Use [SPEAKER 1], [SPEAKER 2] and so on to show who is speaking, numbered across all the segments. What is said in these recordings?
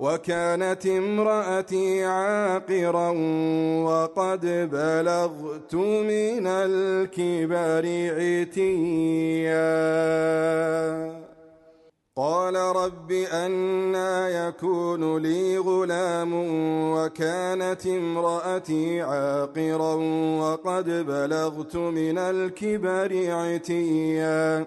[SPEAKER 1] وكانت امرأتي عاقرا وقد بلغت من الكبر عتيا. قال رب أنا يكون لي غلام وكانت امرأتي عاقرا وقد بلغت من الكبر عتيا.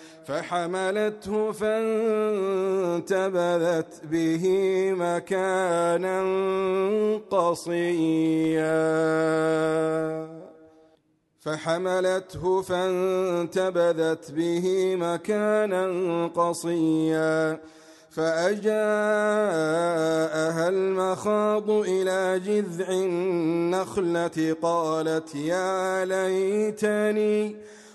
[SPEAKER 1] فحملته فانتبذت به مكانا قصيا. فحملته فانتبذت به مكانا قصيا. فأجاءها المخاض إلى جذع النخلة قالت يا ليتني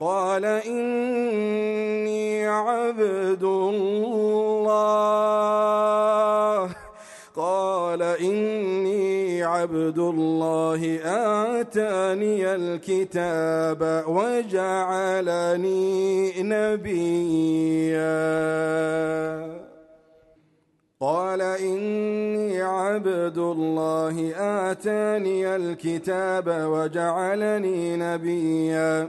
[SPEAKER 1] قال إني عبد الله. قال إني عبد الله. آتاني الكتاب وجعلني نبيا. قال إني عبد الله. آتاني الكتاب وجعلني نبيا.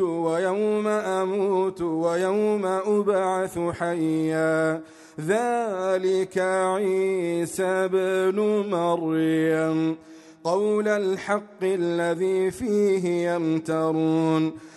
[SPEAKER 1] ويوم أموت ويوم أبعث حيا. ذلك عيسى بن مريم. قول الحق الذي فيه يمترون.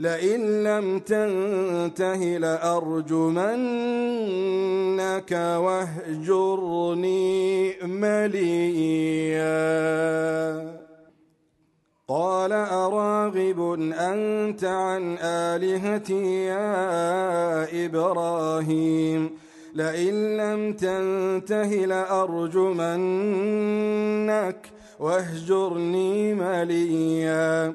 [SPEAKER 1] لئن لم تنته لأرجمنك واهجرني مليا. قال أراغب أنت عن آلهتي يا إبراهيم. لئن لم تنته لأرجمنك واهجرني مليا.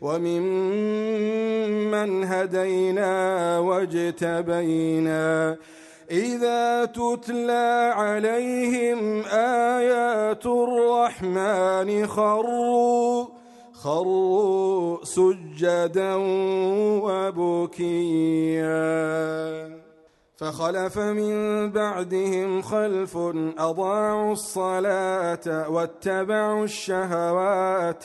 [SPEAKER 1] وممن هدينا واجتبينا. إذا تتلى عليهم آيات الرحمن خروا خروا سجدا وبكيا. فخلف من بعدهم خلف أضاعوا الصلاة واتبعوا الشهوات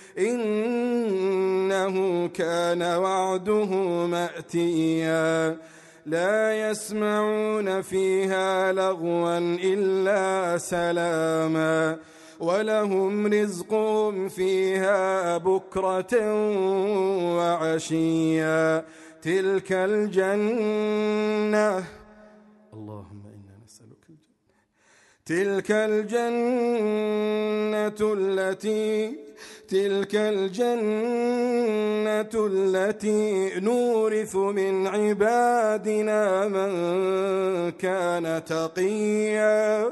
[SPEAKER 1] إنه كان وعده مأتيا. لا يسمعون فيها لغوا إلا سلاما. ولهم رزقهم فيها بكرة وعشيا. تلك الجنة. اللهم إنا نسألك الجنة. تلك الجنة التي تلك الجنة التي نورث من عبادنا من كان تقيا.